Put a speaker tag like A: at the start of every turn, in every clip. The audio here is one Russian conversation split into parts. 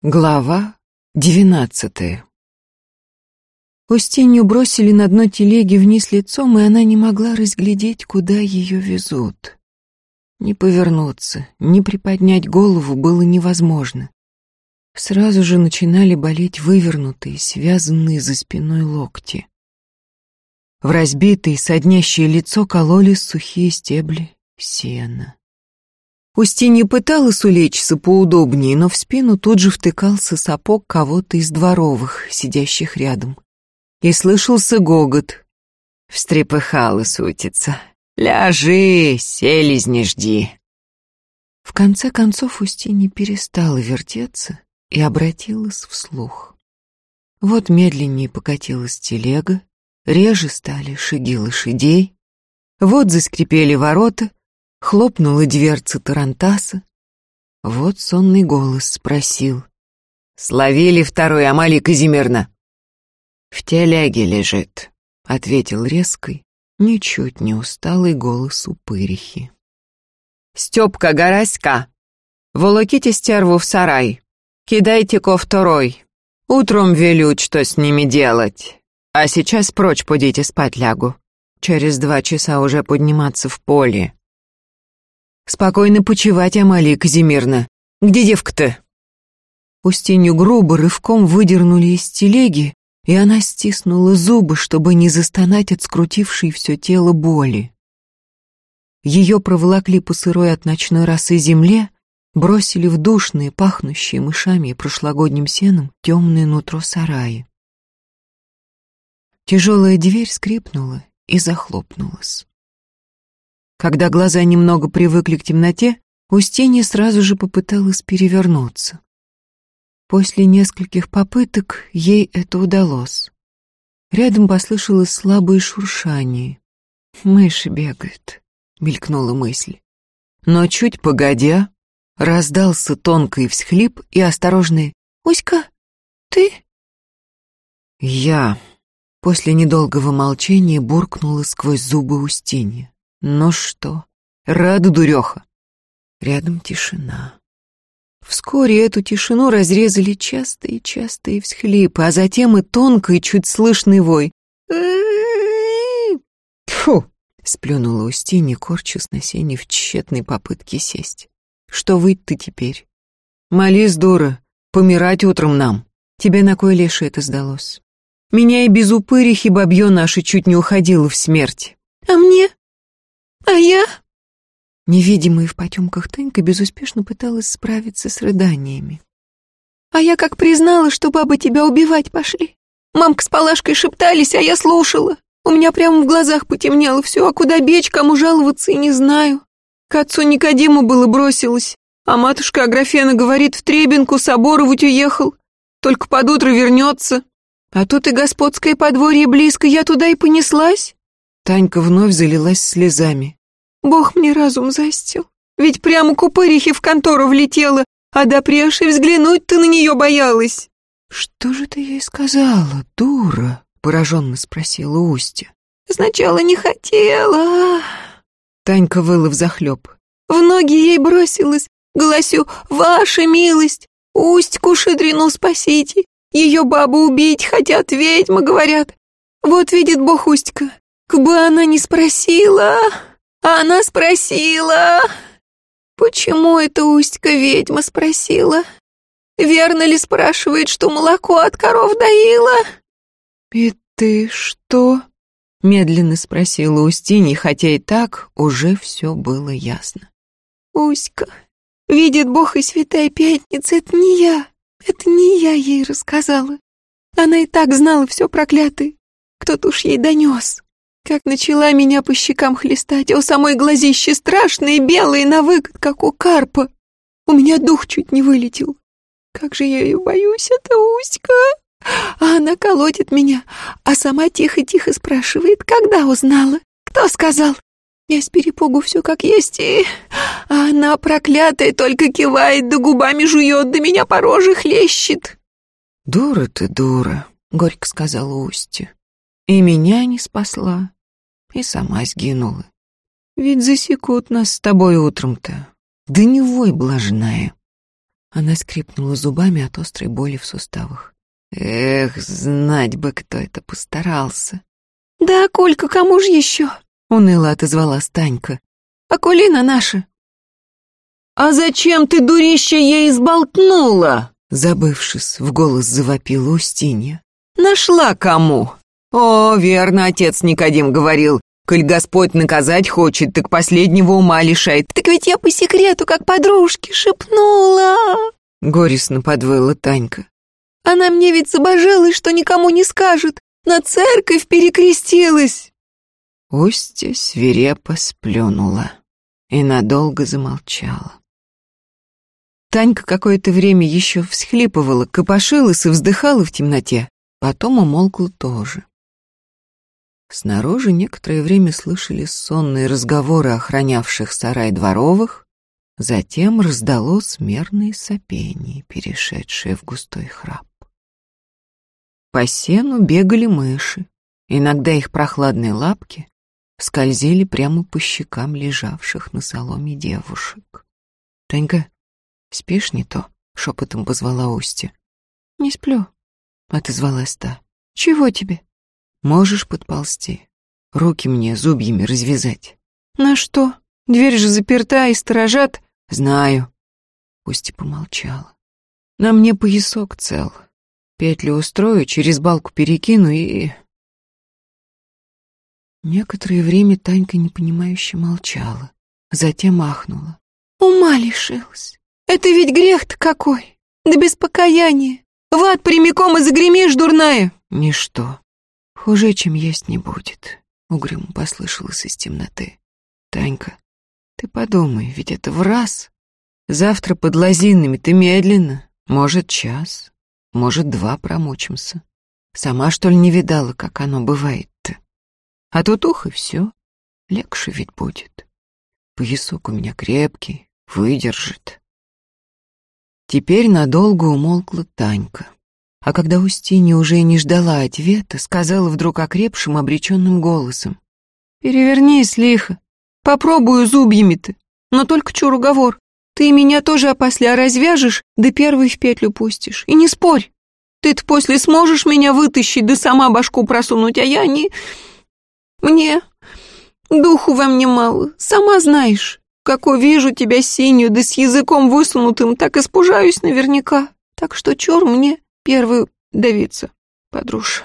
A: Глава двенадцатая Устинью бросили на дно телеги вниз лицом, и она не могла разглядеть, куда ее везут. Не повернуться, не приподнять голову было невозможно. Сразу же начинали болеть вывернутые, связанные за спиной локти. В разбитое, соднящее лицо кололи сухие стебли сена. Устинья пыталась улечься поудобнее, но в спину тут же втыкался сапог кого-то из дворовых, сидящих рядом. И слышался гогот. Встрепыхала сутица. «Ляжи, селезни жди». В конце концов Устинья перестала вертеться и обратилась вслух. Вот медленнее покатилась телега, реже стали шаги лошадей, вот заскрипели ворота, Хлопнула дверца Тарантаса. Вот сонный голос спросил. «Словили второй Амали Казимирна?» «В теляге лежит», — ответил резкий, ничуть не усталый голос упырихи. «Степка Гораська, волоките стерву в сарай, кидайте-ко второй. Утром велют, что с ними делать. А сейчас прочь пойдите спать лягу. Через два часа уже подниматься в поле. Спокойно почевать, Амалия Казимирна. Где девка-то?» Устинью грубо рывком выдернули из телеги, и она стиснула зубы, чтобы не застонать от скрутившей все тело боли. Ее проволокли по сырой от ночной росы земле, бросили в душные, пахнущие мышами и прошлогодним сеном, темное нутро сараи. Тяжелая дверь скрипнула и захлопнулась. Когда глаза немного привыкли к темноте, Устинья сразу же попыталась перевернуться. После нескольких попыток ей это удалось. Рядом послышалось слабое шуршание. «Мыши бегают», — мелькнула мысль. Но чуть погодя, раздался тонкий всхлип и осторожный «Уська, ты?» «Я», — после недолгого молчания буркнула сквозь зубы Устинья. Ну что, рада дуреха? Рядом тишина. Вскоре эту тишину разрезали частые частые всхлипы, а затем и тонкий, чуть слышный вой. Фу! сплюнула Устинья, корчась на сене в тщетной попытке сесть. Что выть ты теперь? Молись, дура, помирать утром нам. Тебе на кой леше это сдалось? Меня и без упырихи бабье наше чуть не уходило в смерть. А мне? А я...» Невидимая в потемках Танька безуспешно пыталась справиться с рыданиями. «А я как признала, что бабы тебя убивать пошли. Мамка с Палашкой шептались, а я слушала. У меня прямо в глазах потемнело все, а куда бечь, кому жаловаться и не знаю. К отцу Никодиму было бросилась, а матушка Аграфена говорит, в Требинку соборовать уехал. Только под утро вернется. А тут и господское подворье близко, я туда и понеслась». Танька вновь залилась слезами. Бог мне разум застил. Ведь прямо к упырихе в контору влетела, а до прежде взглянуть ты на нее боялась. Что же ты ей сказала, дура? Пораженно спросила Устья. Сначала не хотела. Танька выла взахлеб. В ноги ей бросилась, голосю, ваша милость, Устьку Шидрину спасите. Ее бабу убить хотят, ведьмы говорят. Вот видит Бог Устька, к бы она не спросила. А она спросила... Почему эта Устька ведьма спросила? Верно ли спрашивает, что молоко от коров доила? И ты что? Медленно спросила Устинья, хотя и так уже все было ясно. Уська, видит Бог и Святая Пятница, это не я, это не я ей рассказала. Она и так знала все проклятое, кто-то уж ей донес. Как начала меня по щекам хлестать, а у самой глазище страшные, белые, на выкат, как у карпа. У меня дух чуть не вылетел. Как же я ее боюсь, эта Уська. А она колотит меня, а сама тихо-тихо спрашивает, когда узнала, кто сказал. Я с перепугу все как есть, и... А она, проклятая, только кивает, да губами жует, да меня по роже хлещет. «Дура ты, дура», — горько сказала Устья. «И меня не спасла, и сама сгинула. Ведь засекут нас с тобой утром-то. Да не вой, блажная. Она скрипнула зубами от острой боли в суставах. Эх, знать бы, кто это постарался.
B: Да, Колька, кому же еще? Уныло отозвалась Танька. Акулина наша.
A: А зачем ты, дурище, ей изболтнула? Забывшись, в голос завопила Устинья. Нашла кому? О, верно, отец Никодим говорил, коль Господь наказать хочет, так последнего ума лишает.
B: Так ведь я по секрету, как подружке, шепнула.
A: Горестно подвыла Танька.
B: Она мне ведь забожалась, что никому не скажет. На церковь перекрестилась.
A: Устья свирепо сплюнула и надолго замолчала. Танька какое-то время еще всхлипывала, копошилась и вздыхала в темноте, потом умолкла тоже. Снаружи некоторое время слышали сонные разговоры охранявших сарай дворовых, затем раздалось мерное сопение, перешедшее в густой храп. По сену бегали мыши, иногда их прохладные лапки скользили прямо по щекам лежавших на соломе девушек. «Танька, спишь не то?» — шепотом позвала Устья.
B: «Не сплю», —
A: отозвалась та.
B: «Чего тебе?»
A: Можешь подползти. Руки мне зубьями развязать.
B: На что? Дверь же заперта и сторожат.
A: Знаю. И помолчала. На мне поясок цел. Петлю устрою, через балку перекину и... Некоторое время Танька непонимающе молчала, затем ахнула.
B: Ума лишилась. Это ведь грех-то какой. Да без покаяния. В ад прямиком и загремишь, дурная.
A: Ничто. Хуже, чем есть не будет, угрюмо послышалось из темноты. Танька, ты подумай, ведь это в раз. Завтра под лозинами ты медленно, может, час, может, два промочимся. Сама, что ли, не видала, как оно бывает-то? А тут ух, и все. Легче ведь будет. Поясок у меня крепкий, выдержит. Теперь надолго умолкла Танька а когда Устинья уже не ждала ответа, сказала вдруг окрепшим, обреченным голосом.
B: «Перевернись, лихо. Попробую зубьями-то. Но только чур уговор. Ты меня тоже опосля развяжешь, да первый в петлю пустишь. И не спорь. Ты-то после сможешь меня вытащить, да сама башку просунуть, а я не... Мне... Духу во мне мало, сама знаешь. Как увижу тебя синюю, да с языком высунутым, так испужаюсь наверняка. Так что чур мне Первую давиться, подруж.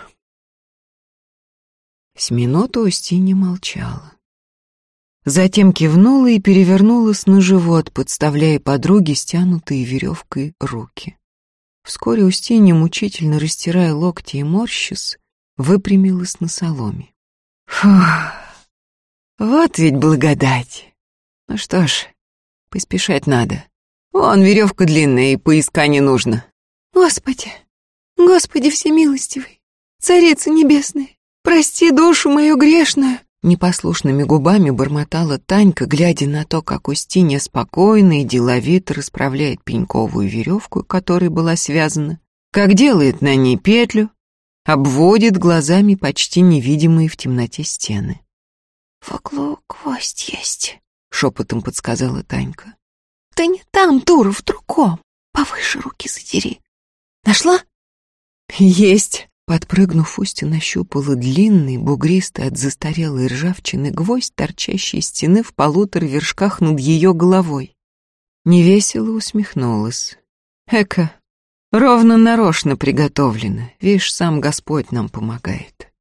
A: С минуту Устинья молчала. Затем кивнула и перевернулась на живот, подставляя подруге стянутые веревкой руки. Вскоре Устинья, мучительно растирая локти и морщис, выпрямилась на соломе. Фух, вот ведь благодать. Ну что ж, поспешать надо. Вон веревка длинная, и поиска не нужно.
B: Господи, Господи всемилостивый, Царица Небесная, прости душу мою грешную!»
A: Непослушными губами бормотала Танька, глядя на то, как Устинья спокойно и деловито расправляет пеньковую веревку, которой была связана, как делает на ней петлю, обводит глазами почти невидимые в темноте стены.
B: «В углу гвоздь есть», —
A: шепотом подсказала Танька.
B: «Да не там, дура, в другом. Повыше руки задери. Нашла?»
A: «Есть!» Подпрыгнув, Устя нащупала длинный, бугристый от застарелой ржавчины гвоздь, торчащий из стены в полутора вершках над ее головой. Невесело усмехнулась. «Эка, ровно нарочно приготовлено. Видишь, сам Господь нам помогает».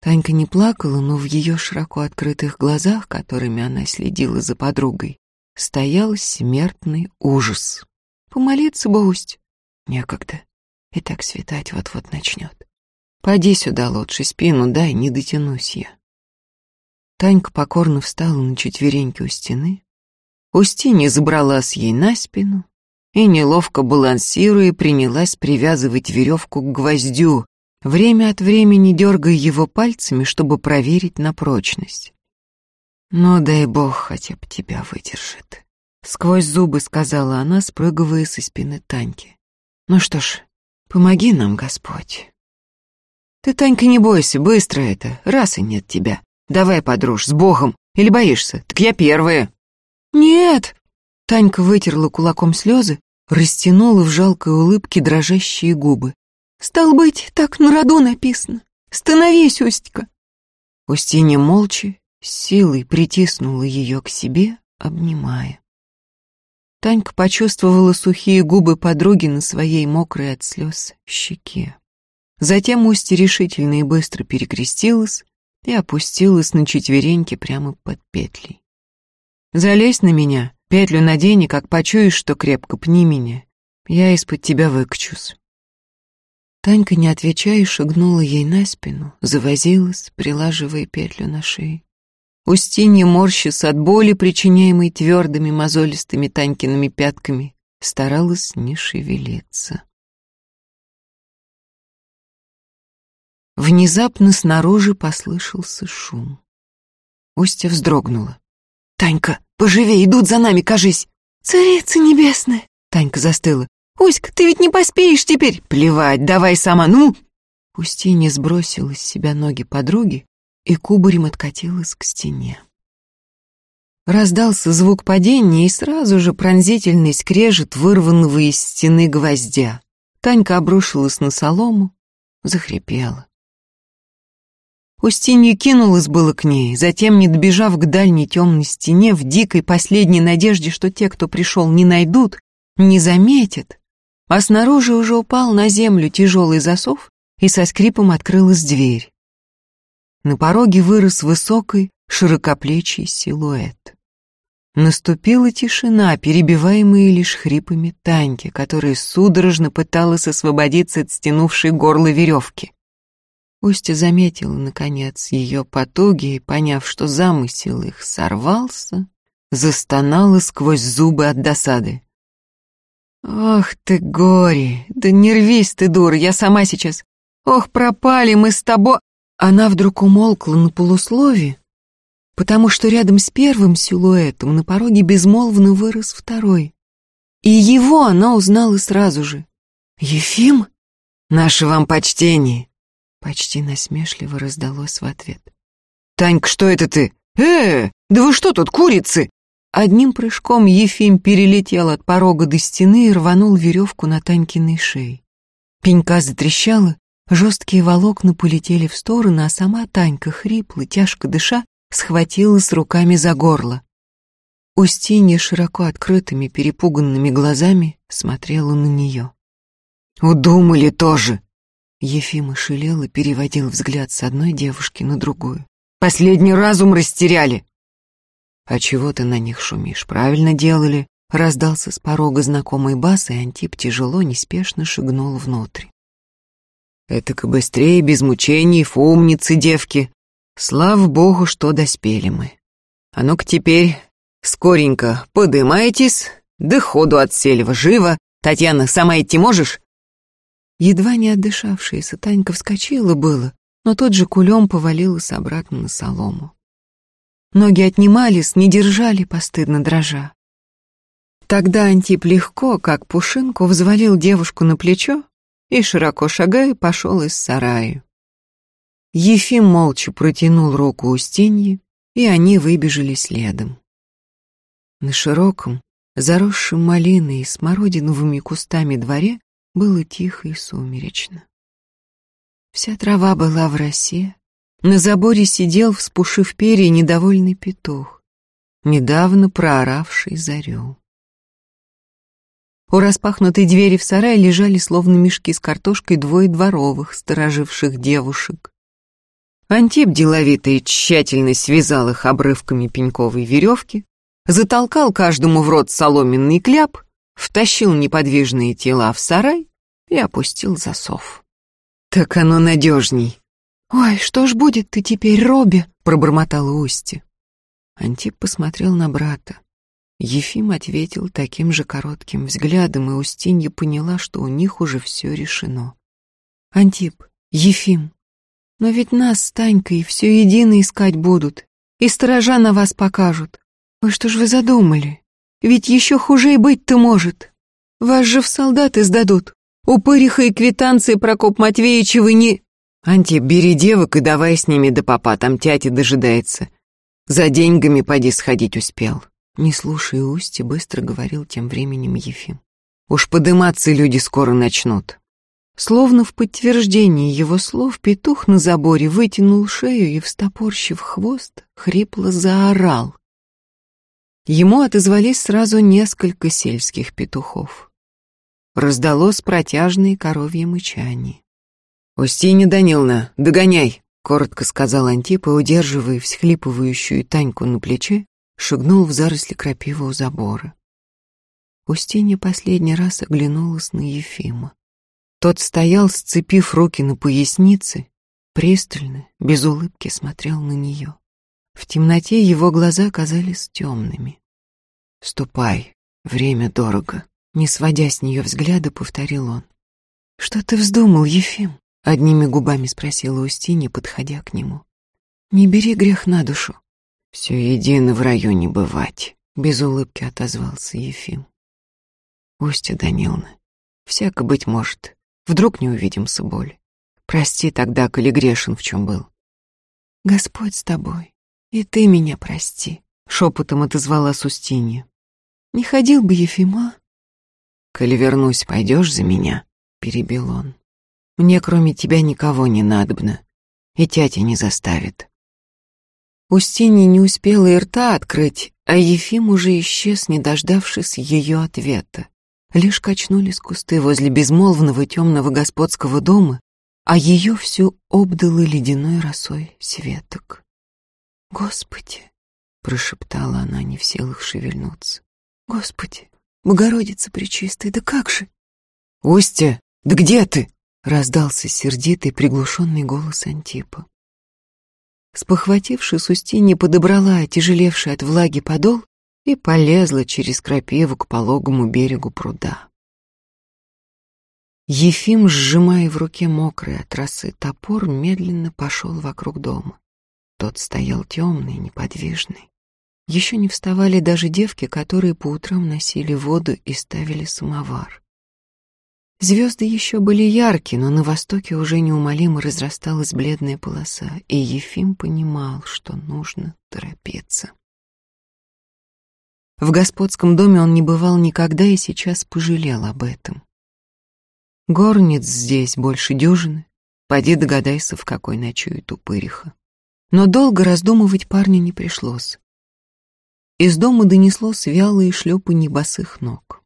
A: Танька не плакала, но в ее широко открытых глазах, которыми она следила за подругой, стоял смертный ужас. «Помолиться бы, Усть?» «Некогда. И так светать вот-вот начнет. Поди сюда лучше, спину дай, не дотянусь я. Танька покорно встала на четвереньки у стены. Устинья забралась ей на спину и, неловко балансируя, принялась привязывать веревку к гвоздю, время от времени дергая его пальцами, чтобы проверить на прочность. «Ну, дай бог, хотя бы тебя выдержит», — сквозь зубы сказала она, спрыгивая со спины Таньки. «Ну что ж, Помоги нам, Господь. Ты, Танька, не бойся, быстро это, раз и нет тебя. Давай, подружь, с Богом. Или боишься? Так я первая.
B: Нет.
A: Танька вытерла кулаком слезы, растянула в жалкой улыбке дрожащие губы.
B: «Стал быть, так на роду написано. Становись, Устька!»
A: Устинья молча, силой притиснула ее к себе, обнимая. Танька почувствовала сухие губы подруги на своей мокрой от слез щеке. Затем Устья решительно и быстро перекрестилась и опустилась на четвереньки прямо под петлей. «Залезь на меня, петлю надень, и как почуешь, что крепко пни меня. Я из-под тебя выкачусь». Танька, не отвечая, шагнула ей на спину, завозилась, прилаживая петлю на шее. Устинья, морщась от боли, причиняемой твердыми мозолистыми Танькиными пятками, старалась не шевелиться. Внезапно снаружи послышался шум. Устья вздрогнула. «Танька, поживей, идут за нами, кажись!»
B: «Царица небесная!»
A: Танька застыла.
B: «Уська, ты ведь не поспеешь теперь!»
A: «Плевать, давай сама, ну!» Устинья сбросила с себя ноги подруги и кубарем откатилась к стене. Раздался звук падения и сразу же пронзительный скрежет вырванного из стены гвоздя. Танька обрушилась на солому, захрипела. Устинья кинулась было к ней, затем, не добежав к дальней темной стене, в дикой последней надежде, что те, кто пришел, не найдут, не заметят, а снаружи уже упал на землю тяжелый засов, и со скрипом открылась дверь. На пороге вырос высокий, широкоплечий силуэт. Наступила тишина, перебиваемая лишь хрипами Таньки, которая судорожно пыталась освободиться от стянувшей горло веревки. Устья заметила, наконец, ее потуги и, поняв, что замысел их сорвался, застонала сквозь зубы от досады. «Ох ты, горе! Да не рвись ты, дура, я сама сейчас! Ох, пропали мы с тобой!» Она вдруг умолкла на полуслове, потому что рядом с первым силуэтом на пороге безмолвно вырос второй. И его она узнала сразу же. «Ефим? Наше вам почтение!» Почти насмешливо раздалось в ответ. «Танька, что это ты? Э, да вы что тут, курицы?» Одним прыжком Ефим перелетел от порога до стены и рванул веревку на Танькиной шее. Пенька затрещала, Жесткие волокна полетели в сторону, а сама Танька, хрипло, тяжко дыша, схватилась руками за горло. Устинья широко открытыми, перепуганными глазами смотрела на нее. «Удумали тоже!» Ефима шалел и переводил взгляд с одной девушки на другую. «Последний разум растеряли!» «А чего ты на них шумишь? Правильно делали!» Раздался с порога знакомый бас, и Антип тяжело, неспешно шагнул внутрь. Это-ка быстрее, без мучений, умницы, девки. Слава богу, что доспели мы. А ну-ка теперь, скоренько, подымайтесь, да ходу от сельва, живо. Татьяна, сама идти можешь? Едва не отдышавшаяся Танька вскочила было, но тот же кулем повалилась обратно на солому. Ноги отнимались, не держали, постыдно дрожа. Тогда Антип легко, как пушинку, взвалил девушку на плечо и, широко шагая, пошел из сарая. Ефим молча протянул руку Устинье, и они выбежали следом. На широком, заросшем малиной и смородиновыми кустами дворе было тихо и сумеречно. Вся трава была в росе, на заборе сидел, вспушив перья, недовольный петух, недавно прооравший зарю. У распахнутой двери в сарай лежали словно мешки с картошкой двое дворовых, стороживших девушек. Антип деловито и тщательно связал их обрывками пеньковой веревки, затолкал каждому в рот соломенный кляп, втащил неподвижные тела в сарай и опустил засов. «Так оно надежней».
B: «Ой, что ж будет ты теперь, Робби?» — пробормотала Устья.
A: Антип посмотрел на брата. Ефим ответил таким же коротким взглядом, и Устинья поняла, что у них уже все решено. «Антип, Ефим, но ведь нас с Танькой все едино искать будут, и сторожа на вас покажут. Ой, что ж вы задумали? Ведь еще хуже и быть-то может. Вас же в солдаты сдадут. Упыриха и квитанции Прокоп Матвеевича вы не...» «Антип, бери девок и давай с ними до папа, там тятя дожидается. За деньгами поди сходить успел». Не слушая Усти, быстро говорил тем временем Ефим. Уж подыматься люди скоро начнут.
B: Словно в подтверждение его слов, петух на заборе вытянул шею и, встопорщив хвост, хрипло заорал. Ему отозвались сразу несколько сельских петухов. Раздалось протяжное коровье мычание.
A: «Устинья Даниловна, догоняй!» — коротко сказал Антип и, удерживая всхлипывающую Таньку на плече, шагнул в заросли крапивы у забора. Устинья последний раз оглянулась на Ефима. Тот стоял, сцепив руки на пояснице, пристально, без улыбки смотрел на нее. В темноте его глаза казались темными. «Ступай, время дорого», — не сводя с нее взгляда, повторил он. «Что ты вздумал, Ефим?» — одними губами спросила Устинья, подходя к нему. «Не бери грех на душу». «Все едино в районе бывать», — без улыбки отозвался Ефим. «Устья Даниловна, всяко быть может, Вдруг не увидимся боль. Прости тогда, коли грешен в чем был.
B: Господь с тобой, и ты меня прости, шепотом отозвала Сустинья. Не ходил бы Ефима.
A: Коли вернусь, пойдешь за меня, перебил он. Мне кроме тебя никого не надобно, и тятя не заставит.
B: Устинья не успела и рта открыть, а Ефим уже исчез, не дождавшись ее ответа. Лишь качнулись кусты возле безмолвного темного господского дома, а ее всю обдало ледяной росой светок. «Господи!» — прошептала она, не в силах шевельнуться. «Господи! Богородица Пречистая, да как же!»
A: «Устья, да где ты?»
B: — раздался сердитый приглушенный голос Антипа. Спохватившись, Устинья подобрала отяжелевший от влаги подол и полезла через крапиву к пологому берегу пруда. Ефим, сжимая в руке мокрый от росы топор, медленно пошел вокруг дома. Тот стоял темный, неподвижный. Еще не вставали даже девки, которые по утрам носили воду и ставили самовар. Звезды еще были яркие, но на востоке уже неумолимо разрасталась бледная полоса, и Ефим понимал, что нужно торопиться. В господском доме он не бывал никогда и сейчас пожалел об этом. Горниц здесь больше дюжины. Поди догадайся, в какой ночует упыриха. Но долго раздумывать парню не пришлось. Из дома донеслось вялые шлепанье босых ног.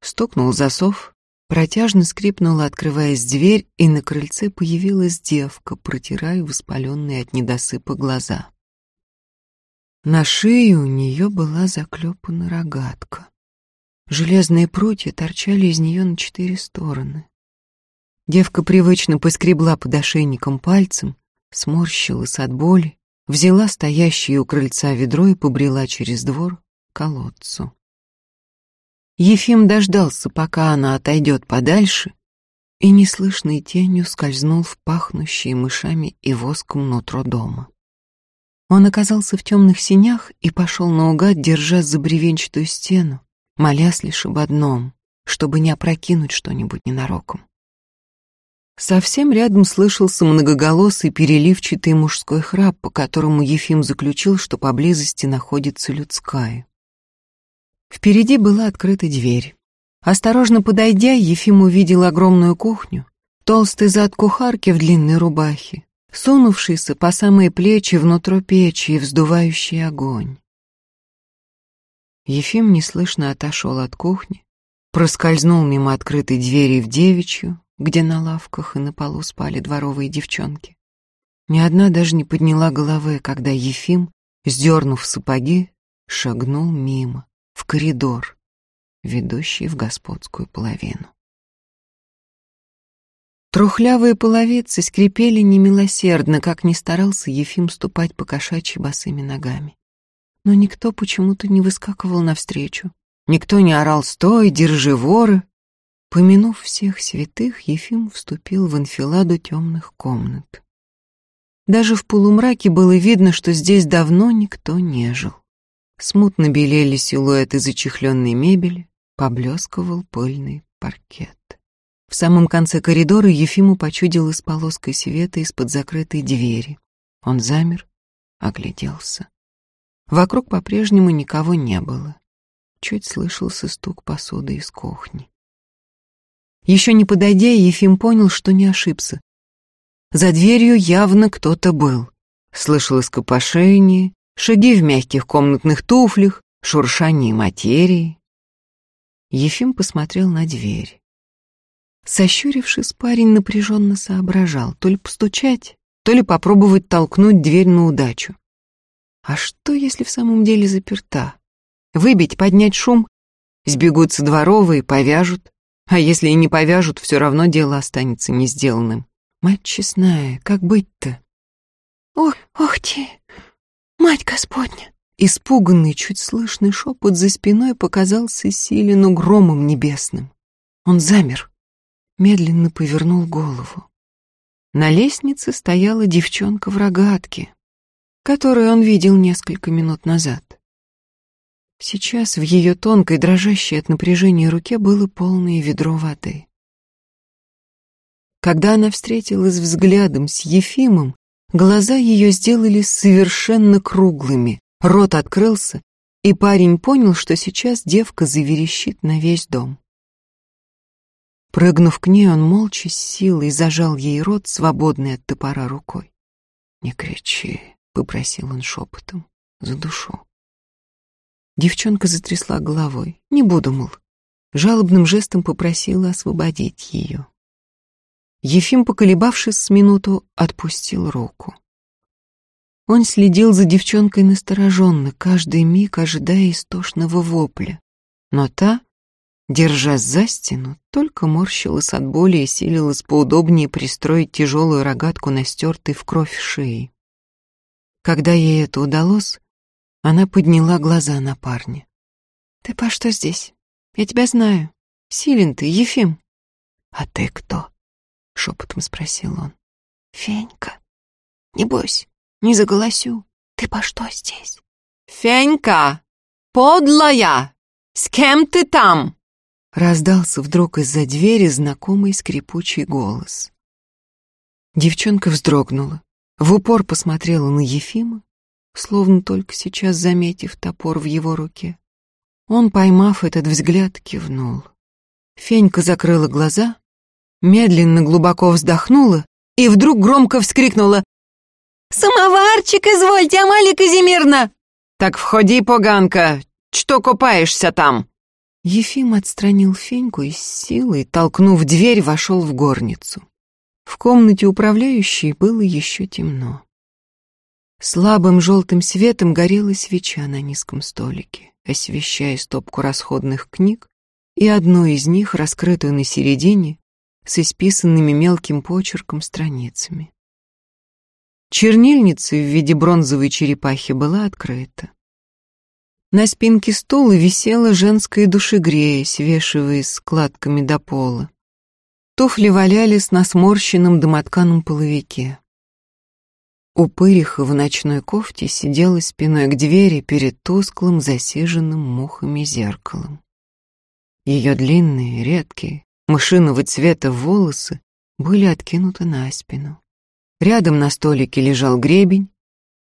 B: Стукнул засов, протяжно скрипнула, открываясь дверь, и на крыльце появилась девка, протирая воспаленные от недосыпа глаза. На шее у нее была заклепана рогатка. Железные прутья торчали из нее на четыре стороны. Девка привычно поскребла под ошейником пальцем, сморщилась от боли, взяла стоящее у крыльца ведро и побрела через двор к колодцу. Ефим дождался, пока она отойдет подальше, и неслышной тенью скользнул в пахнущие мышами и воском нутро дома. Он оказался в темных синях и пошел наугад, держась за бревенчатую стену, молясь лишь об одном, чтобы не опрокинуть что-нибудь ненароком. Совсем рядом слышался многоголосый переливчатый мужской храп, по которому Ефим заключил, что поблизости находится людская. Впереди была открыта дверь. Осторожно подойдя, Ефим увидел огромную кухню, толстый зад кухарки в длинной рубахе, сунувшийся по самые плечи внутрь печи и вздувающий огонь. Ефим неслышно отошел от кухни, проскользнул мимо открытой двери в девичью, где на лавках и на полу спали дворовые девчонки. Ни одна даже не подняла головы, когда Ефим, сдернув сапоги, шагнул мимо, в коридор, ведущий в господскую половину. Трухлявые половицы скрипели немилосердно, как ни старался Ефим ступать по кошачьи босыми ногами. Но никто почему-то не выскакивал навстречу. Никто не орал «Стой, держи воры!». Помянув всех святых, Ефим вступил в анфиладу темных комнат. Даже в полумраке было видно, что здесь давно никто не жил. Смутно белели силуэты зачехленной мебели, поблескивал пыльный паркет. В самом конце коридора Ефиму почудилась полоской света из-под закрытой двери. Он замер, огляделся. Вокруг по-прежнему никого не было. Чуть слышался стук посуды из кухни.
A: Еще не подойдя, Ефим понял, что не ошибся. За дверью явно кто-то был. Слышалось копошение, шаги в мягких комнатных туфлях, шуршание материи. Ефим посмотрел на дверь. Сощурившись, парень напряженно соображал, то ли постучать, то ли попробовать толкнуть дверь на удачу. А что, если в самом деле заперта? Выбить, поднять шум? Сбегутся дворовые, повяжут. А если и не повяжут, все равно дело останется не сделанным. Мать честная, как быть-то?
B: Ох, ох ты, мать Господня!
A: Испуганный, чуть слышный шепот за спиной показался Силину громом небесным. Он замер, медленно повернул голову. На лестнице стояла девчонка в рогатке, которую он видел несколько минут назад. Сейчас в ее тонкой, дрожащей от напряжения руке было полное ведро воды. Когда она встретилась взглядом с Ефимом, глаза ее сделались совершенно круглыми, рот открылся, и парень понял, что сейчас девка заверещит на весь дом. Прыгнув к ней, он молча с силой зажал ей рот, свободный от топора рукой. «Не кричи», — попросил он шепотом, — «за душу». Девчонка затрясла головой. «Не буду, мол». Жалобным жестом попросила освободить ее. Ефим, поколебавшись с минуту, отпустил руку. Он следил за девчонкой настороженно, каждый миг ожидая истошного вопля. Но та, держась за стену, только морщилась от боли и силилась поудобнее пристроить тяжелую рогатку на стертой в кровь шеи. Когда ей это удалось, она подняла глаза на парня.
B: «Ты по что здесь? Я тебя знаю. Силен ты, Ефим».
A: «А ты кто?» — шепотом спросил он.
B: «Фенька. Не бойся, не заголосю. Ты по что здесь?»
A: «Фенька! Подлая! С кем ты там?» Раздался вдруг из-за двери знакомый скрипучий голос. Девчонка вздрогнула, в упор посмотрела на Ефима, словно только сейчас заметив топор в его руке. Он, поймав этот взгляд, кивнул. Фенька закрыла глаза, медленно глубоко вздохнула и вдруг громко вскрикнула
B: «Самоварчик, извольте, Амалия Казимирна!»
A: «Так входи, поганка! Что купаешься там?» Ефим отстранил Феньку и с силой, толкнув дверь, вошел в горницу. В комнате управляющей было еще темно. Слабым желтым светом горела свеча на низком столике, освещая стопку расходных книг и одну из них, раскрытую на середине, с исписанными мелким почерком страницами. Чернильница в виде бронзовой черепахи была открыта. На спинке стула висела женская душегрея, свешиваясь складками до пола. Туфли валялись на сморщенном домотканом половике. Упыриха в ночной кофте сидела спиной к двери перед тусклым, засиженным мухами зеркалом. Ее длинные, редкие, мышиного цвета волосы были откинуты на спину. Рядом на столике лежал гребень,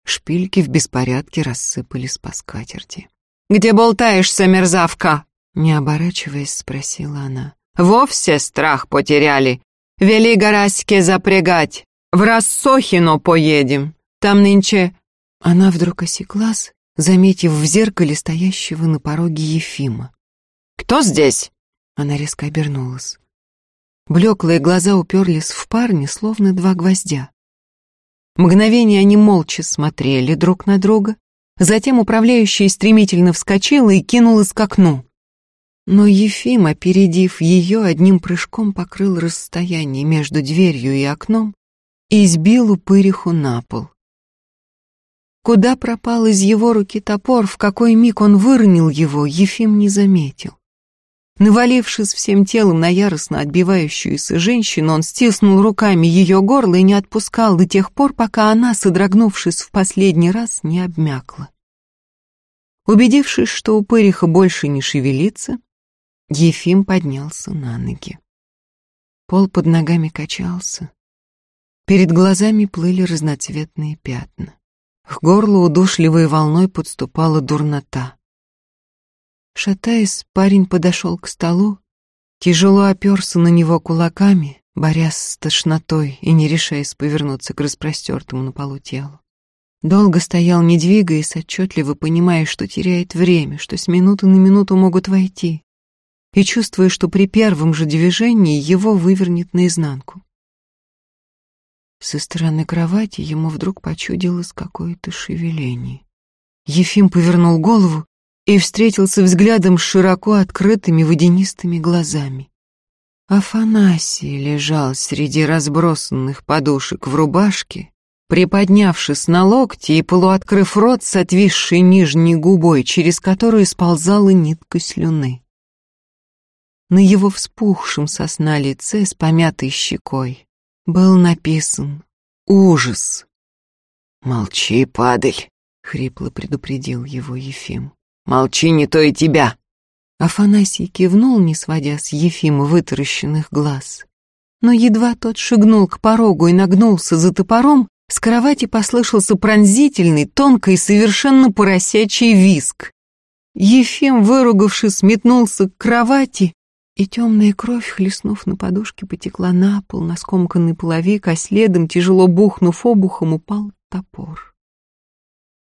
A: шпильки в беспорядке рассыпались по скатерти. «Где болтаешься, мерзавка?» Не оборачиваясь, спросила она. «Вовсе страх потеряли. Вели Гараське запрягать. В Рассохино поедем. Там нынче...» Она вдруг осеклась, заметив в зеркале стоящего на пороге Ефима. «Кто здесь?» Она резко обернулась. Блеклые глаза уперлись в парня, словно два гвоздя. Мгновение они молча смотрели друг на друга, затем управляющая стремительно вскочила и кинулась к окну. Но Ефим, опередив ее, одним прыжком покрыл расстояние между дверью и окном и сбил упыриху на пол. Куда пропал из его руки топор, в какой миг он выронил его, Ефим не заметил. Навалившись всем телом на яростно отбивающуюся женщину, он стиснул руками ее горло и не отпускал до тех пор, пока она, содрогнувшись в последний раз, не обмякла. Убедившись, что упыриха больше не шевелится, Ефим поднялся на ноги. Пол под ногами качался. Перед глазами плыли разноцветные пятна. К горлу удушливой волной подступала дурнота. Шатаясь, парень подошел к столу Тяжело оперся на него кулаками, борясь с тошнотой и не решаясь повернуться к распростертому на полу телу. Долго стоял, не двигаясь, отчетливо понимая, что теряет время, что с минуты на минуту могут войти, и чувствуя, что при первом же движении его вывернет наизнанку. Со стороны кровати ему вдруг почудилось какое-то шевеление. Ефим повернул голову и встретился взглядом с широко открытыми водянистыми глазами. Афанасий лежал среди разбросанных подушек в рубашке, приподнявшись на локти и полуоткрыв рот с отвисшей нижней губой, через которую сползала нитка слюны. На его вспухшем сосна лице с помятой щекой был написан «Ужас». «Молчи, падаль», — хрипло предупредил его Ефим. «Молчи, не то и тебя!» Афанасий кивнул, не сводя с Ефима вытаращенных глаз. Но едва тот шагнул к порогу и нагнулся за топором, с кровати послышался пронзительный, тонкий, совершенно поросячий виск. Ефим, выругавшись, метнулся к кровати, и темная кровь, хлестнув на подушке, потекла на пол, на скомканный половик, а следом, тяжело бухнув обухом, упал топор.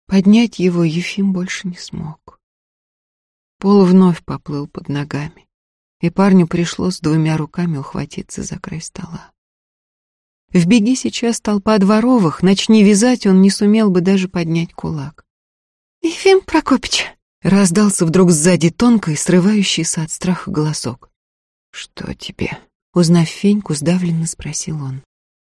A: Поднять его Ефим больше не смог. Пол вновь поплыл под ногами, и парню пришлось двумя руками ухватиться за край стола. В беги сейчас толпа дворовых, начни вязать, он не сумел бы даже поднять кулак.
B: «Ефим Прокопич!»
A: — раздался вдруг сзади тонкий, срывающийся от страха голосок. «Что тебе?» — узнав Феньку, сдавленно спросил он.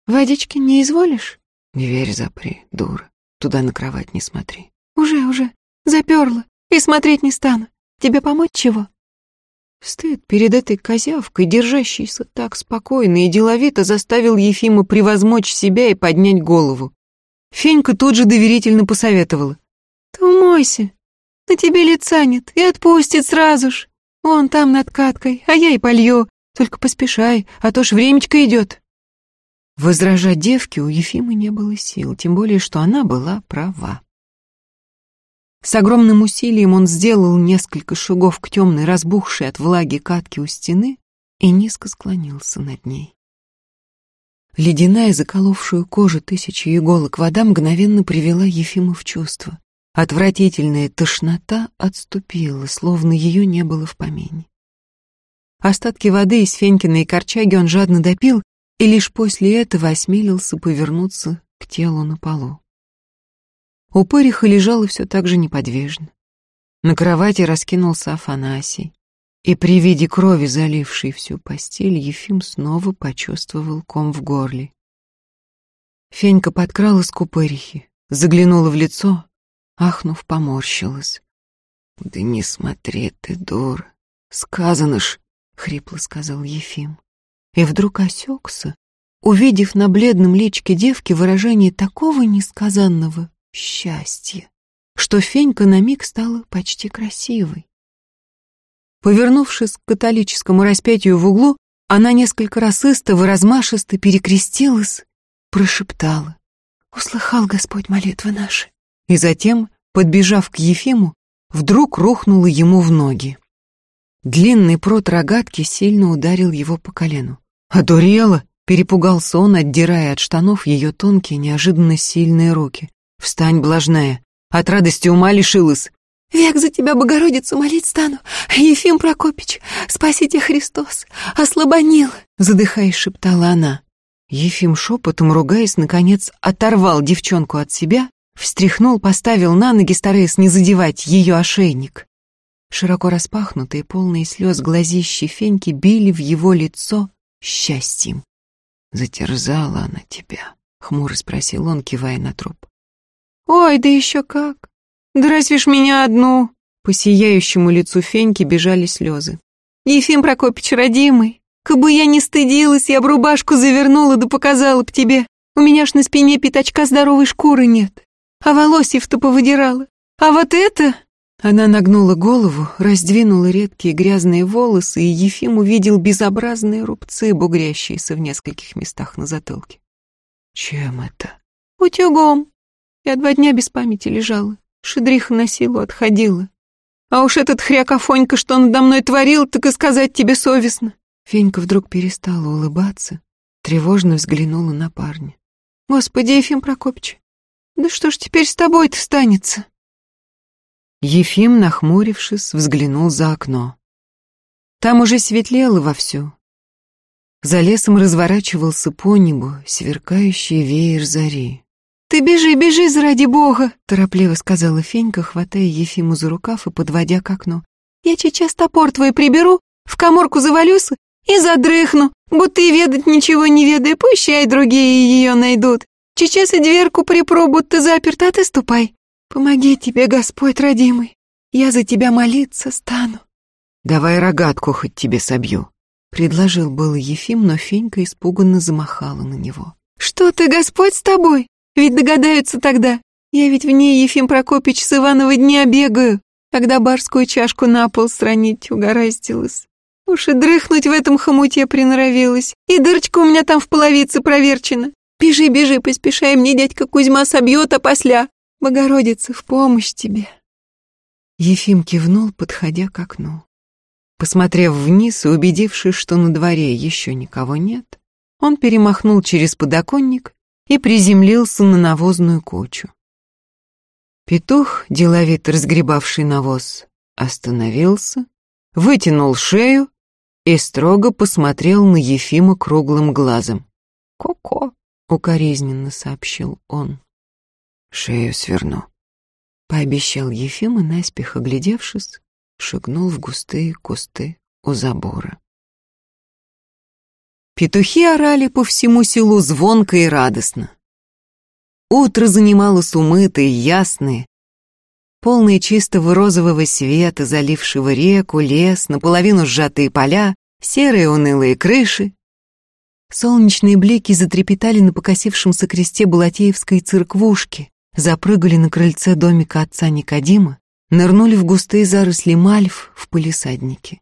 B: «Водички не изволишь?»
A: «Дверь запри, дура. Туда на кровать не смотри.
B: Уже, уже. Заперла. И смотреть не стану. Тебе помочь чего?
A: Стыд перед этой козявкой, держащейся так спокойно и деловито, заставил Ефима превозмочь себя и поднять голову. Фенька тут же доверительно посоветовала.
B: Ты умойся. На тебе лица нет и отпустит сразу ж. Вон там над каткой, а я и полью. Только поспешай, а то ж времечко идет.
A: Возражать девке у Ефимы не было сил, тем более, что она была права. С огромным усилием он сделал несколько шагов к темной, разбухшей от влаги катке у стены и низко склонился над ней. Ледяная, заколовшую кожу тысячи иголок вода мгновенно привела Ефима в чувство. Отвратительная тошнота отступила, словно ее не было в помине. Остатки воды из Фенькиной корчаги он жадно допил и лишь после этого осмелился повернуться к телу на полу. Упыриха лежала все так же неподвижно. На кровати раскинулся Афанасий, и при виде крови, залившей всю постель, Ефим снова почувствовал ком в горле. Фенька подкралась к упырихе, заглянула в лицо, ахнув, поморщилась. «Да не смотри ты, дура, сказано ж», — хрипло сказал Ефим и вдруг осекся, увидев на бледном личке девки выражение такого несказанного счастья, что Фенька на миг стала почти красивой. Повернувшись к католическому распятию в углу, она несколько раз истово размашисто перекрестилась, прошептала «Услыхал Господь молитвы наши». И затем, подбежав к Ефиму, вдруг рухнула ему в ноги. Длинный прот рогатки сильно ударил его по колену. «Одурела!» — перепугался он, отдирая от штанов ее тонкие, неожиданно сильные руки. «Встань, блажная! От радости ума лишилась!»
B: «Век за тебя, Богородицу, молить стану! Ефим Прокопич, спасите Христос! Ослабонил!» — задыхаясь, шептала она.
A: Ефим шепотом, ругаясь, наконец, оторвал девчонку от себя, встряхнул, поставил на ноги, стараясь не задевать ее ошейник. Широко распахнутые, полные слез глазищи Феньки били в его лицо счастьем. «Затерзала она тебя?» — хмуро спросил он, кивая на труп.
B: «Ой, да еще как! Да разве ж меня одну?» По сияющему лицу Феньки бежали слезы. «Ефим Прокопич, родимый, кабы я не стыдилась, я б рубашку завернула да показала б тебе. У меня ж на спине пятачка здоровой шкуры нет, а волосьев-то повыдирала. А вот это...»
A: Она нагнула голову, раздвинула редкие грязные волосы, и Ефим увидел безобразные рубцы, бугрящиеся в нескольких местах на затылке. «Чем это?»
B: «Утюгом. Я два дня без памяти лежала, шедриха на силу отходила. А уж этот хряк Афонька, что он надо мной творил, так и сказать тебе совестно.
A: Фенька вдруг перестала улыбаться, тревожно взглянула на парня.
B: Господи, Ефим Прокопич, да что ж теперь с тобой-то станется?
A: Ефим, нахмурившись, взглянул за окно. Там уже светлело вовсю. За лесом разворачивался по небу сверкающий веер зари.
B: «Ты бежи, бежи, заради бога!»
A: — торопливо сказала Фенька, хватая Ефиму за рукав и подводя к окну.
B: «Я сейчас топор твой приберу, в коморку завалюсь и задрыхну, будто и ведать ничего не ведая, пущай другие ее найдут. Сейчас и дверку припру, будто заперта, а ты ступай. Помоги тебе, Господь родимый, я за тебя молиться стану.
A: Давай рогатку хоть тебе собью. Предложил был Ефим, но Фенька испуганно замахала на него.
B: Что ты, Господь, с тобой? Ведь догадаются тогда. Я ведь в ней, Ефим Прокопич, с Иванова дня бегаю, когда барскую чашку на пол сранить угораздилась. Уж и дрыхнуть в этом хомуте приноровилась, и дырочка у меня там в половице проверчена. Бежи, бежи, поспешай, мне дядька Кузьма собьет, а после. Богородица, в помощь тебе.
A: Ефим кивнул, подходя к окну. Посмотрев вниз и убедившись, что на дворе еще никого нет, он перемахнул через подоконник и приземлился на навозную кучу. Петух, деловито разгребавший навоз, остановился, вытянул шею и строго посмотрел на Ефима круглым глазом.
B: «Ко-ко», —
A: укоризненно сообщил он. «Шею сверну», — пообещал Ефим и, наспех оглядевшись, шагнул в густые кусты у забора. Петухи орали по всему селу звонко и радостно. Утро занималось умытые, ясные, полные чистого розового света, залившего реку, лес, наполовину сжатые поля, серые унылые крыши. Солнечные блики затрепетали на покосившемся кресте Балатеевской церквушки, запрыгали на крыльце домика отца Никодима, нырнули в густые заросли мальв в палисаднике.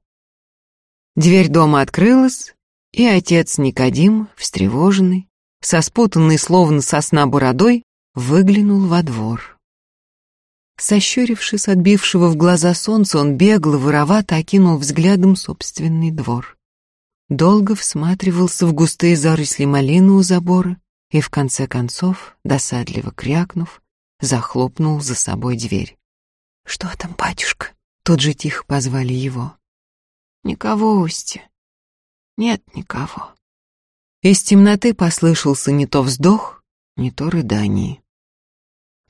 A: Дверь дома открылась, и отец Никодим, встревоженный, со спутанной словно сосна бородой, выглянул во двор. Сощурившись от бившего в глаза солнца, он бегло, воровато окинул взглядом собственный двор. Долго всматривался в густые заросли малины у забора и, в конце концов, досадливо крякнув, захлопнул за собой дверь. «Что там, батюшка?» Тут же тихо позвали его. «Никого, Устья. Нет никого». Из темноты послышался не то вздох, не то рыдание.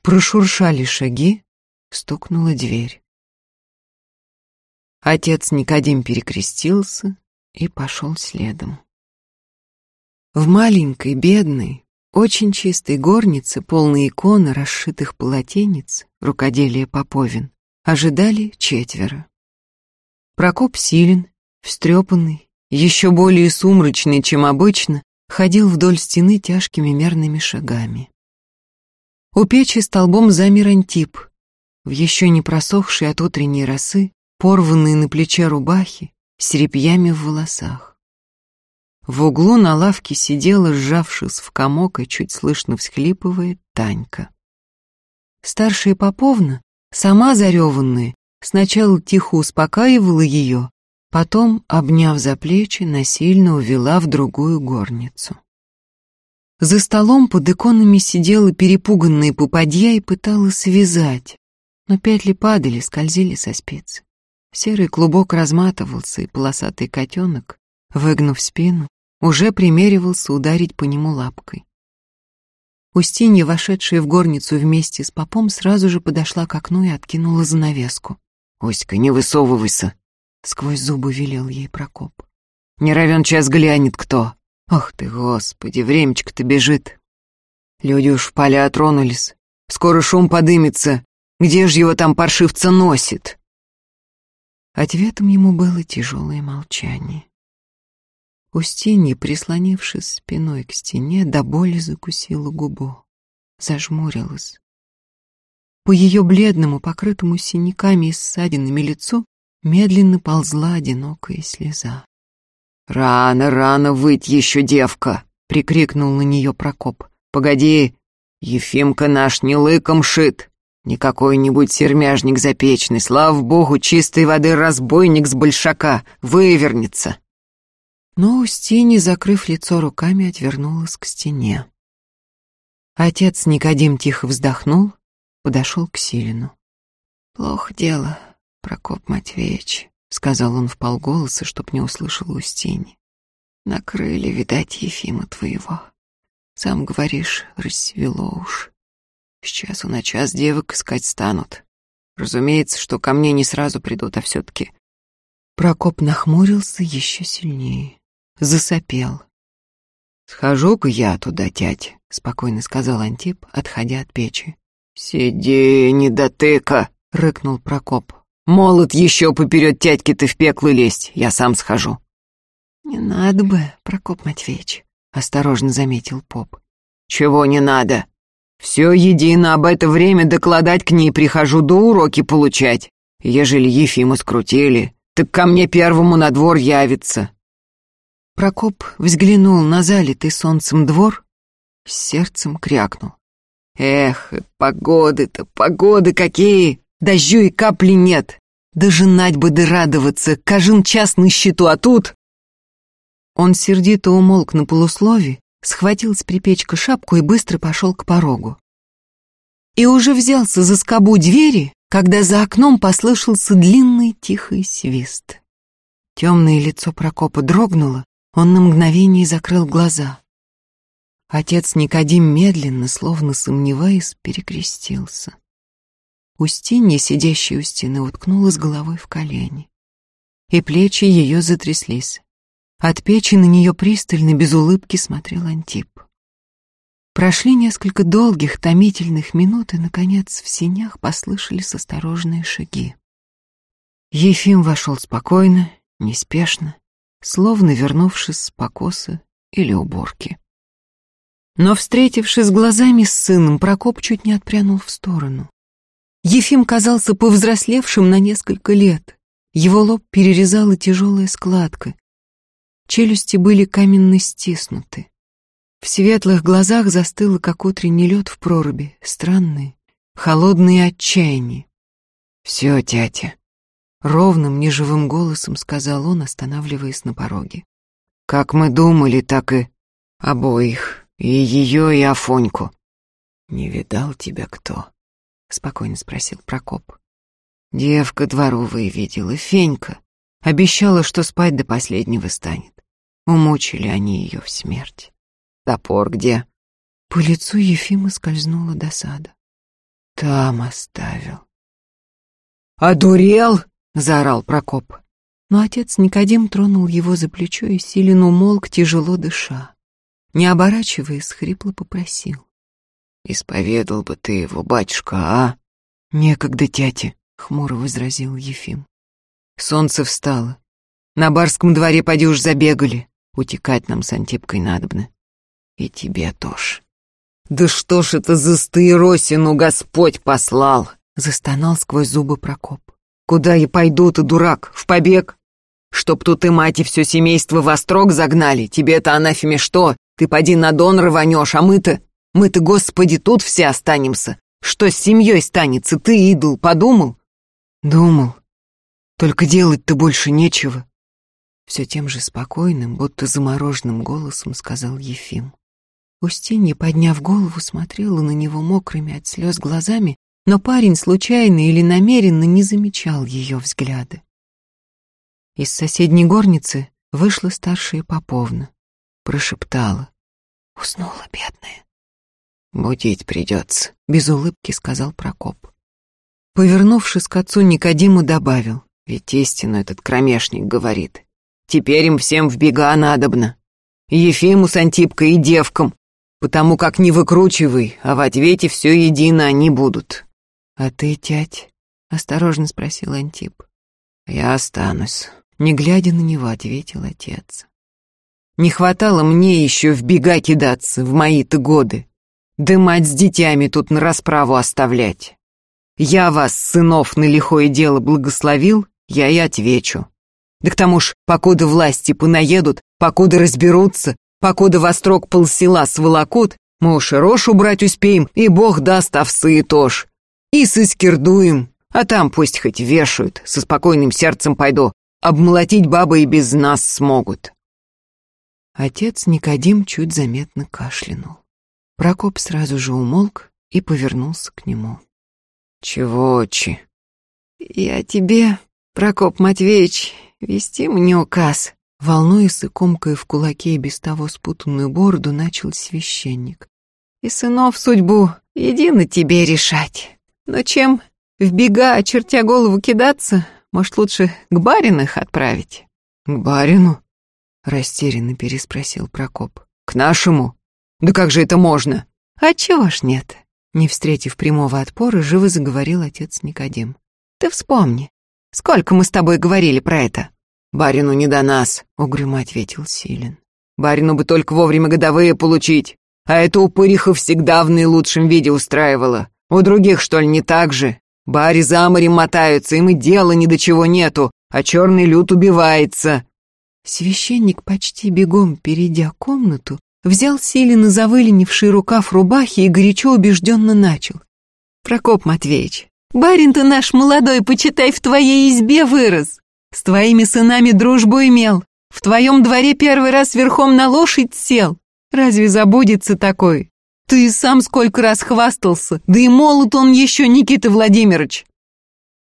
A: Прошуршали шаги, стукнула дверь. Отец Никодим перекрестился и пошел следом. В маленькой, бедной, очень чистой горнице, полной иконы, расшитых полотенец, рукоделия Поповин, ожидали четверо. Прокоп Силин, встрепанный, еще более сумрачный, чем обычно, ходил вдоль стены тяжкими мерными шагами. У печи столбом замер Антип, в еще не просохшей от утренней росы, порванные на плече рубахи, с репьями в волосах. В углу на лавке сидела, сжавшись в комок и чуть слышно всхлипывая, Танька. Старшая Поповна, сама зареванная, сначала тихо успокаивала ее, потом, обняв за плечи, насильно увела в другую горницу. За столом под иконами сидела перепуганная попадья и пыталась связать, но петли падали, скользили со спиц. Серый клубок разматывался, и полосатый котенок, выгнув спину, уже примеривался ударить по нему лапкой. Устинья, вошедшая в горницу вместе с попом, сразу же подошла к окну и откинула занавеску. «Оська, не высовывайся!» — сквозь зубы велел ей Прокоп. «Не равен час глянет кто! Ох ты, господи, времечко-то бежит! Люди уж в поля тронулись, скоро шум подымется, где ж его там паршивца носит?» Ответом ему было тяжелое молчание. Устинья, прислонившись спиной к стене, до боли закусила губу, зажмурилась. По ее бледному, покрытому синяками и ссадинами лицу медленно ползла одинокая слеза. «Рано, рано выть еще, девка!» — прикрикнул на нее Прокоп. «Погоди, Ефимка наш не лыком шит!» Не какой-нибудь сермяжник запечный, слава богу, чистой воды разбойник с большака, вывернется. Но Устини, закрыв лицо руками, отвернулась к стене. Отец Никодим тихо вздохнул, подошел к Силину. «Плохо дело, Прокоп Матвеевич», — сказал он вполголоса, чтоб не услышал Устини. «Накрыли, видать, Ефима твоего. Сам говоришь, рассвело уж. С часу на час девок искать станут. Разумеется, что ко мне не сразу придут, а все-таки...» Прокоп нахмурился еще сильнее, засопел. «Схожу-ка я туда, тять», — спокойно сказал Антип, отходя от печи. «Сиди, не дотыка!» — рыкнул Прокоп. «Молот еще поперед тядьки ты в пекло лезть, я сам схожу». «Не надо бы, Прокоп Матвеевич», — осторожно заметил поп. «Чего не надо? Все едино об это время докладать к ней прихожу до уроки получать. Ежели Ефима скрутили, так ко мне первому на двор явится». Прокоп взглянул на залитый солнцем двор, с сердцем крякнул. Эх, погоды-то, погоды какие! Дождю и капли нет. Да женать бы да радоваться, кажин час на счету, а тут... Он сердито умолк на полуслове, схватил с припечка шапку и быстро пошел к порогу. И уже взялся за скобу двери, когда за окном послышался длинный тихий свист. Темное лицо Прокопа дрогнуло, он на мгновение закрыл глаза. Отец Никодим медленно, словно сомневаясь, перекрестился. Устинья, сидящая у стены, уткнулась головой в колени. И плечи ее затряслись. От печи на нее пристально, без улыбки смотрел Антип. Прошли несколько долгих, томительных минут, и, наконец, в синях послышались осторожные шаги. Ефим вошел спокойно, неспешно, словно вернувшись с покоса или уборки. Но, встретившись глазами с сыном, Прокоп чуть не отпрянул в сторону. Ефим казался повзрослевшим на несколько лет. Его лоб перерезала тяжелая складка. Челюсти были каменно стиснуты. В светлых глазах застыло, как утренний лед в проруби, странные, холодные отчаяние. «Все, тятя», — ровным, неживым голосом сказал он, останавливаясь на пороге. «Как мы думали, так и обоих». И ее, и Афоньку. «Не видал тебя кто?» — спокойно спросил Прокоп. Девка дворовая видела, Фенька. Обещала, что спать до последнего станет. Умучили они ее в смерть. Топор где? По лицу Ефима скользнула досада. Там оставил. «Одурел!» — заорал Прокоп. Но отец Никодим тронул его за плечо и силен умолк, тяжело дыша не оборачиваясь, хрипло попросил. «Исповедал бы ты его, батюшка, а?» «Некогда, тяте», — хмуро возразил Ефим. Солнце встало. На барском дворе поди уж забегали. Утекать нам с Антипкой надобно. И тебе тоже. «Да что ж это за стаиросину Господь послал?» — застонал сквозь зубы Прокоп. «Куда я пойду, ты дурак? В побег? Чтоб тут и мать и все семейство в острог загнали? Тебе-то, анафеме, что? Ты поди на дон рванешь, а мы-то... Мы-то, господи, тут все останемся. Что с семьей станется, ты, идол, подумал? Думал. Только делать-то больше нечего. Все тем же спокойным, будто замороженным голосом сказал Ефим. Устинья, подняв голову, смотрела на него мокрыми от слез глазами, но парень случайно или намеренно не замечал ее взгляды. Из соседней горницы вышла старшая Поповна прошептала. Уснула бедная. «Будить придется», — без улыбки сказал Прокоп. Повернувшись к отцу Никодиму, добавил. «Ведь истину этот кромешник говорит. Теперь им всем в бега надобно. Ефиму с Антипкой и девкам, потому как не выкручивай, а в ответе все едино они будут». «А ты, тять?» — осторожно спросил Антип. «Я останусь», — не глядя на него, ответил отец. Не хватало мне еще в бега кидаться в мои-то годы. Да мать с детьми тут на расправу оставлять. Я вас, сынов, на лихое дело благословил, я и отвечу. Да к тому ж, покуда власти понаедут, покуда разберутся, покуда во строк полсела сволокут, мы уж и рожь убрать успеем, и бог даст овсы и тож. И сыскирдуем, а там пусть хоть вешают, со спокойным сердцем пойду, обмолотить бабы и без нас смогут. Отец Никодим чуть заметно кашлянул. Прокоп сразу же умолк и повернулся к нему. «Чего, отчи?» «Я тебе, Прокоп Матвеевич, вести мне указ». Волнуясь и комкая в кулаке и без того спутанную бороду, начал священник. «И сынов судьбу едино тебе решать. Но чем в бега, очертя голову кидаться, может, лучше к барину их отправить?» «К барину?» — растерянно переспросил Прокоп. «К нашему? Да как же это можно?» «А чего ж нет?» Не встретив прямого отпора, живо заговорил отец Никодим. «Ты вспомни, сколько мы с тобой говорили про это?» «Барину не до нас», — угрюмо ответил Силин. «Барину бы только вовремя годовые получить, а эту упыриха всегда в наилучшем виде устраивала. У других, что ли, не так же? Бари за морем мотаются, им и дела ни до чего нету, а черный люд убивается». Священник, почти бегом перейдя комнату, взял Силина за выленивший рукав рубахи и горячо убежденно начал. «Прокоп Матвеевич, барин-то наш молодой, почитай, в твоей избе вырос. С твоими сынами дружбу имел. В твоем дворе первый раз верхом на лошадь сел. Разве забудется такой? Ты сам сколько раз хвастался, да и молод он еще, Никита Владимирович.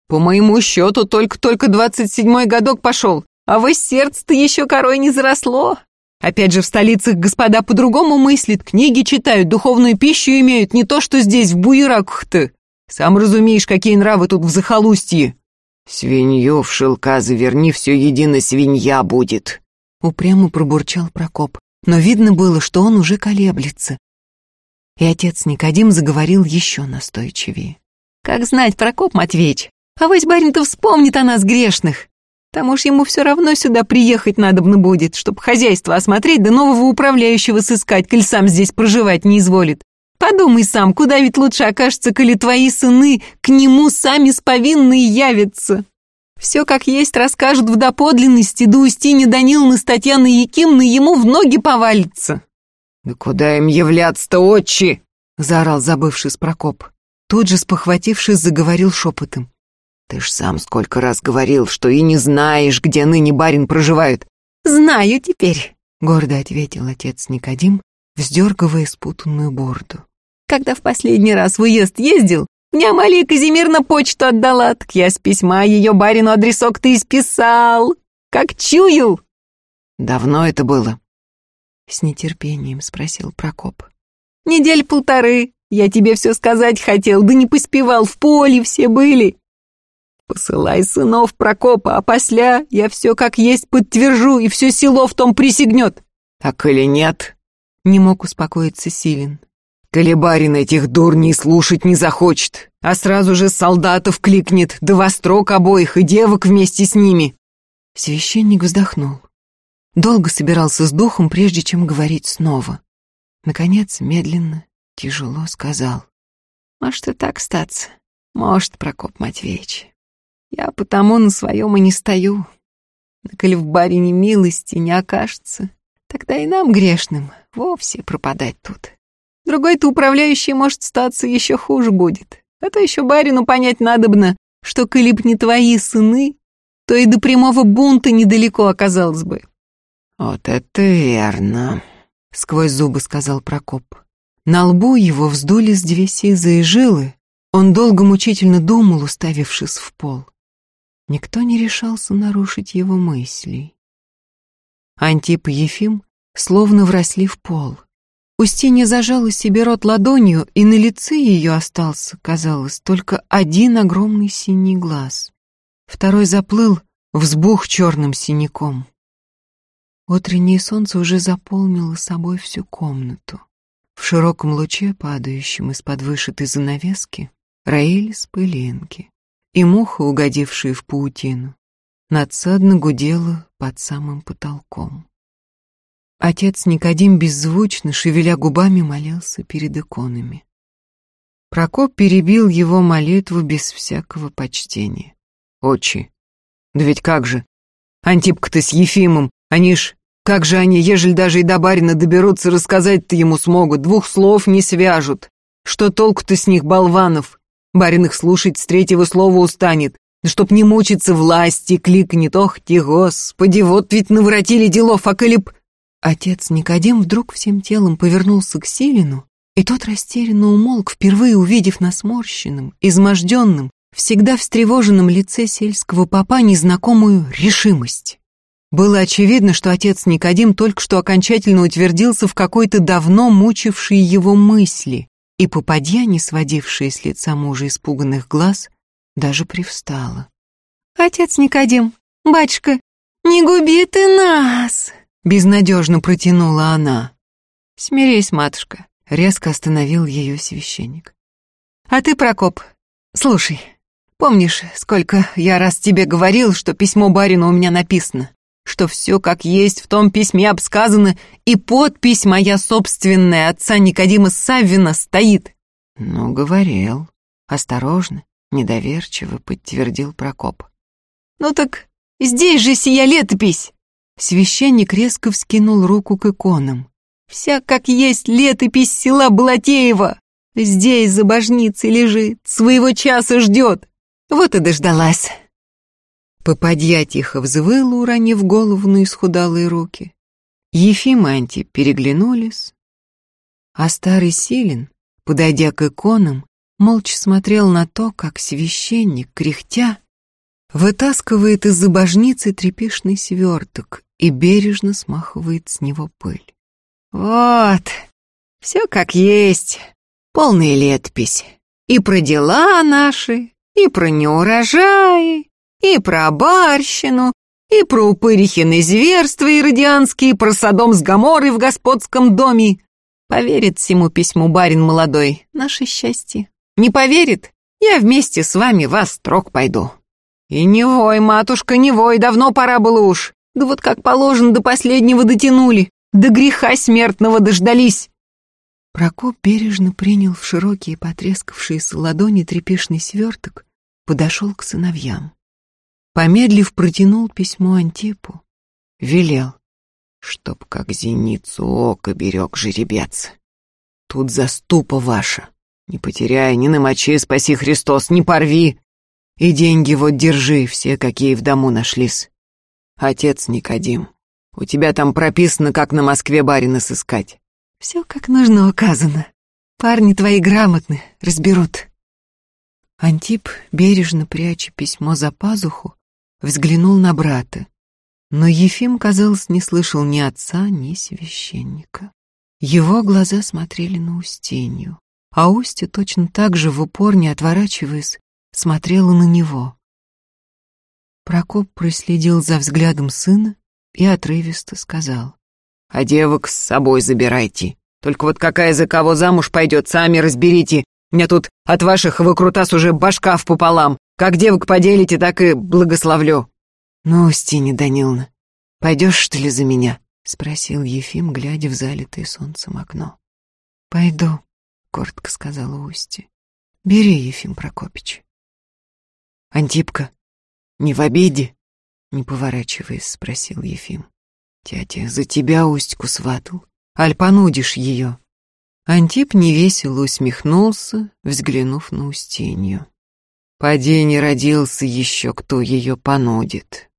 A: По моему счету, только-только двадцать седьмой годок пошел, а вы сердце-то еще корой не заросло. Опять же, в столицах господа по-другому мыслят, книги читают, духовную пищу имеют, не то что здесь, в буераках-то. Сам разумеешь, какие нравы тут в захолустье. Свинью в шелка заверни, все едино свинья будет. Упрямо пробурчал Прокоп, но видно было, что он уже колеблется. И отец Никодим заговорил еще настойчивее. «Как знать, Прокоп Матвеич, а вось барин-то вспомнит о нас грешных. Там уж ему все равно сюда приехать надобно будет, чтоб хозяйство осмотреть, да нового управляющего сыскать, коль сам здесь проживать не изволит. Подумай сам, куда ведь лучше окажется, коли твои сыны к нему сами сповинные явятся. Все как есть расскажут в доподлинности, да Устинья Даниловна с Татьяной Якимной ему в ноги повалится. «Да куда им являться-то, отчи?» — заорал забывшись Прокоп. Тут же, спохватившись, заговорил шепотом. Ты ж сам сколько раз говорил, что и не знаешь, где ныне барин проживает. Знаю теперь, гордо ответил отец Никодим, вздергивая спутанную бороду. Когда в последний раз в уезд ездил, мне Амалия Казимирна почту отдала, так я с письма ее барину адресок ты исписал. Как чуял. Давно это было? С нетерпением спросил Прокоп. Недель полторы. Я тебе все сказать хотел, да не поспевал, в поле все были. Посылай сынов Прокопа, а после я все как есть подтвержу, и все село в том присягнет. А коли нет? Не мог успокоиться Силин. Коли барин этих дурней слушать не захочет, а сразу же солдатов кликнет, да во строк обоих и девок вместе с ними. Священник вздохнул. Долго собирался с духом, прежде чем говорить снова. Наконец, медленно, тяжело сказал. Может и так статься. Может, Прокоп Матвеевич. Я потому на своем и не стою. Да коли в барине милости не окажется, тогда и нам, грешным, вовсе пропадать тут. Другой-то управляющий, может, статься еще хуже будет. А то еще барину понять надобно, что коли б не твои сыны, то и до прямого бунта недалеко оказалось бы. «Вот это верно», — сквозь зубы сказал Прокоп. На лбу его вздулись две сизые жилы. Он долго мучительно думал, уставившись в пол. Никто не решался нарушить его мыслей. Антип и Ефим словно вросли в пол. Устинья зажала себе рот ладонью, и на лице ее остался, казалось, только один огромный синий глаз. Второй заплыл, взбух черным синяком. Утреннее солнце уже заполнило собой всю комнату. В широком луче, падающем из-под вышитой занавески, роились пылинки и муха, угодившая в паутину, надсадно гудела под самым потолком. Отец Никодим беззвучно, шевеля губами, молился перед иконами. Прокоп перебил его молитву без всякого почтения. «Отчи, да ведь как же? Антипка-то с Ефимом, они ж... Как же они, ежели даже и до барина доберутся, рассказать-то ему смогут, двух слов не свяжут. Что толку-то с них, болванов? Барин их слушать с третьего слова устанет. Чтоб не мучиться власти, кликнет, ох ты, господи, вот ведь наворотили делов, а коли б... Отец Никодим вдруг всем телом повернулся к Силину, и тот растерянно умолк, впервые увидев на сморщенном, изможденном, всегда встревоженном лице сельского попа незнакомую решимость. Было очевидно, что отец Никодим только что окончательно утвердился в какой-то давно мучившей его мысли, и попадья, не сводившая с лица мужа испуганных глаз, даже привстала.
B: «Отец Никодим, батюшка, не губи ты нас!»
A: Безнадежно протянула она.
B: «Смирись, матушка», —
A: резко остановил ее священник.
B: «А ты, Прокоп, слушай, помнишь, сколько я раз тебе говорил, что письмо барину у меня написано? Что все как есть в том письме обсказано, и подпись моя собственная отца Никодима Саввина стоит?»
A: «Ну, говорил. Осторожно, недоверчиво подтвердил Прокоп.
B: «Ну так здесь же сия летопись!»
A: Священник резко вскинул руку к иконам.
B: «Вся как есть летопись села Балатеева! Здесь за божницей лежит, своего часа ждет! Вот и дождалась!»
A: Попадья тихо взвыла, уронив голову на исхудалые руки. Ефим и Анти переглянулись, а старый Силин, подойдя к иконам, молча смотрел на то, как священник, кряхтя, вытаскивает из забожницы трепишный сверток и бережно смахивает с него пыль.
B: «Вот, все как есть, полная летопись. И про дела наши, и про неурожаи, и про барщину, и про упырихины зверства и про садом с Гоморой в господском доме. Поверит всему письму барин молодой, наше счастье. Не поверит, я вместе с вами вас строк пойду. И не вой, матушка, не вой, давно пора было уж. Да вот как положено, до последнего дотянули, до греха смертного дождались.
A: Прокоп бережно принял в широкие потрескавшиеся ладони трепешный сверток, подошел к сыновьям. Помедлив, протянул письмо Антипу, велел, чтоб как зеницу ока берег жеребец. Тут заступа ваша, не потеряй, не намочи, спаси Христос, не порви. И деньги вот держи, все, какие в дому нашлись. Отец Никодим, у тебя там прописано, как на Москве барина сыскать.
B: Все как нужно указано. Парни твои грамотны, разберут.
A: Антип, бережно пряча письмо за пазуху, взглянул на брата. Но Ефим, казалось, не слышал ни отца, ни священника. Его глаза смотрели на Устинью, а Устья точно так же в упор, не отворачиваясь, смотрела на него. Прокоп проследил за взглядом сына и отрывисто сказал. «А девок с собой забирайте. Только вот какая за кого замуж пойдет, сами разберите. Мне тут от ваших выкрутас уже башка в пополам. Как девок поделите, так и благословлю». «Ну, Стиня Даниловна, пойдешь, что ли, за меня?» — спросил Ефим, глядя в залитое солнцем окно. «Пойду», — коротко сказала Устья. «Бери, Ефим Прокопич». «Антипка, не в обиде?» Не поворачиваясь, спросил Ефим. «Тятя, за тебя Устьку сватал. Аль понудишь ее?» Антип невесело усмехнулся, взглянув на Устинью. «Поди не родился еще, кто ее понудит».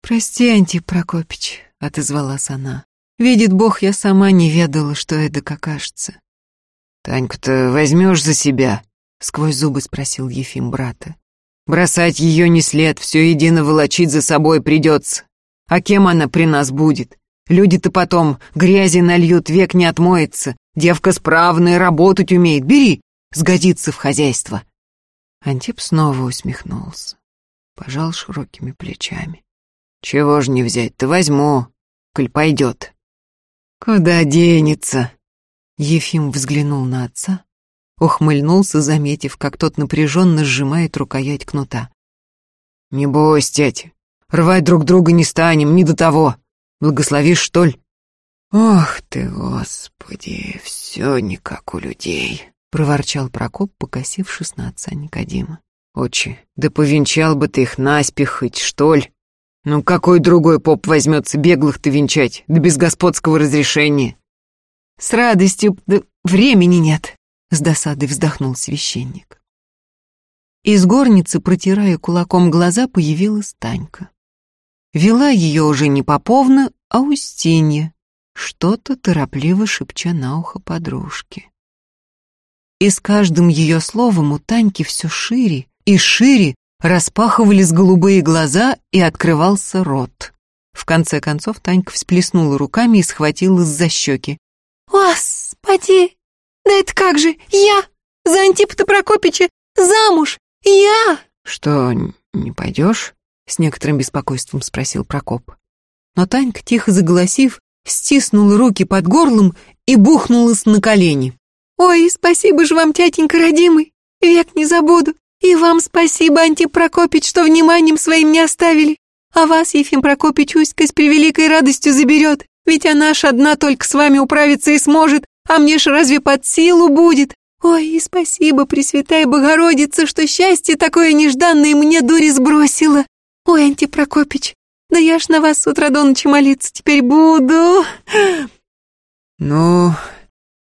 A: «Прости, Антип Прокопич», — отозвалась она. «Видит Бог, я сама не ведала, что это окажется». «Таньку-то возьмешь за себя?» — сквозь зубы спросил Ефим брата. Бросать ее не след, все едино волочить за собой придется. А кем она при нас будет? Люди-то потом грязи нальют, век не отмоется. Девка справная, работать умеет. Бери, сгодится в хозяйство. Антип снова усмехнулся, пожал широкими плечами. Чего ж не взять-то возьму, коль пойдет. Куда денется? Ефим взглянул на отца, ухмыльнулся, заметив, как тот напряженно сжимает рукоять кнута. «Не бойся, тять, рвать друг друга не станем, не до того. Благословишь, что ли?» «Ох ты, Господи, все не как у людей», — проворчал Прокоп, покосившись на отца Никодима. «Отче, да повенчал бы ты их наспех хоть, что ли? Ну какой другой поп возьмется беглых-то венчать, да без господского разрешения?»
B: «С радостью, да времени нет», с досадой вздохнул священник. Из горницы, протирая кулаком глаза, появилась Танька. Вела ее уже не Поповна, а Устинья,
A: что-то торопливо шепча на ухо подружке. И с каждым ее словом у Таньки все шире и шире распахивались голубые глаза и открывался рот. В конце концов Танька всплеснула руками и схватилась за щеки.
B: «Господи! Да это как же, я за Антипа Прокопича замуж! Я!»
A: «Что, не пойдешь?» — с некоторым беспокойством спросил Прокоп. Но Танька, тихо заголосив, стиснула руки под горлом и бухнулась на колени.
B: «Ой, спасибо же вам, тятенька родимый, век не забуду. И вам спасибо, Антип Прокопич, что вниманием своим не оставили. А вас, Ефим Прокопич, Уська с превеликой радостью заберет, ведь она ж одна только с вами управиться и сможет, а мне ж разве под силу будет? Ой, и спасибо, Пресвятая Богородица, что счастье такое нежданное мне дури сбросила. Ой, Антип Прокопич, да я ж на вас с утра до ночи молиться теперь буду.
A: Ну,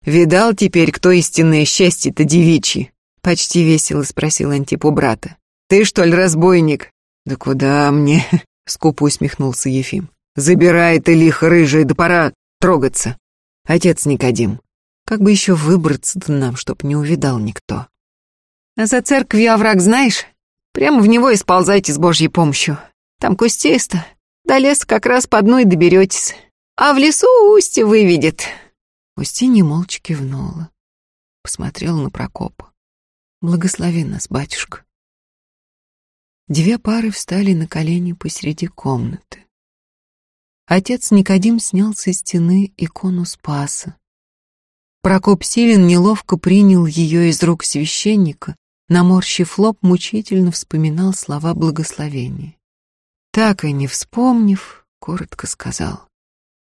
A: видал теперь, кто истинное счастье-то девичье? Почти весело спросил Антип у брата. Ты что ли разбойник? Да куда мне? Скупо усмехнулся Ефим. Забирай ты лихо рыжая, да пора трогаться. Отец Никодим, как бы еще выбраться-то нам, чтоб не увидал никто. А за церковью овраг знаешь? Прямо в него и сползайте с Божьей помощью. Там кустисто, до леса как раз по одной доберетесь. А в лесу устье выведет». Устинья молча кивнула. Посмотрела на Прокопа. «Благослови нас, батюшка». Две пары встали на колени посреди комнаты. Отец Никодим снял со стены икону Спаса. Прокоп Силин неловко принял ее из рук священника, наморщив лоб, мучительно вспоминал слова благословения. Так и не вспомнив, коротко сказал,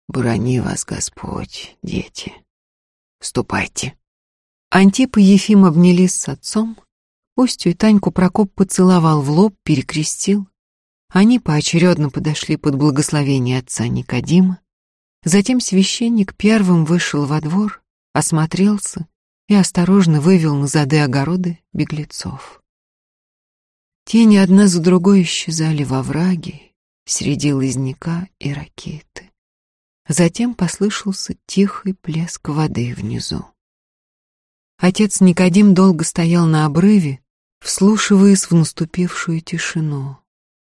A: «Брони вас, Господь, дети. Ступайте». Антип и Ефим обнялись с отцом. Устью и Таньку Прокоп поцеловал в лоб, перекрестил. Они поочередно подошли под благословение отца Никодима. Затем священник первым вышел во двор, осмотрелся и осторожно вывел на зады огороды беглецов. Тени одна за другой исчезали во враге, среди лозняка и ракеты. Затем послышался тихий плеск воды внизу. Отец Никодим долго стоял на обрыве, вслушиваясь в наступившую тишину,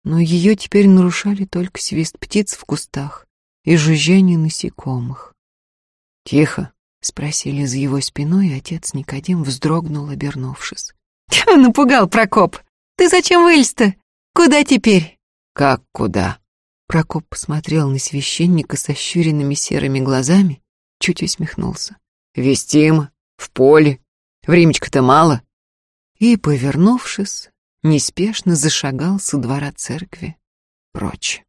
A: но ее теперь нарушали только свист птиц в кустах и жужжание насекомых. «Тихо», — спросили за его спиной, и отец Никодим вздрогнул, обернувшись.
B: «Напугал Прокоп!» Ты зачем вылез-то? Куда теперь?»
A: «Как куда?» Прокоп посмотрел на священника со щуренными серыми глазами, чуть усмехнулся. «Вестим, в поле. Времечка-то мало». И, повернувшись, неспешно зашагал со двора церкви прочь.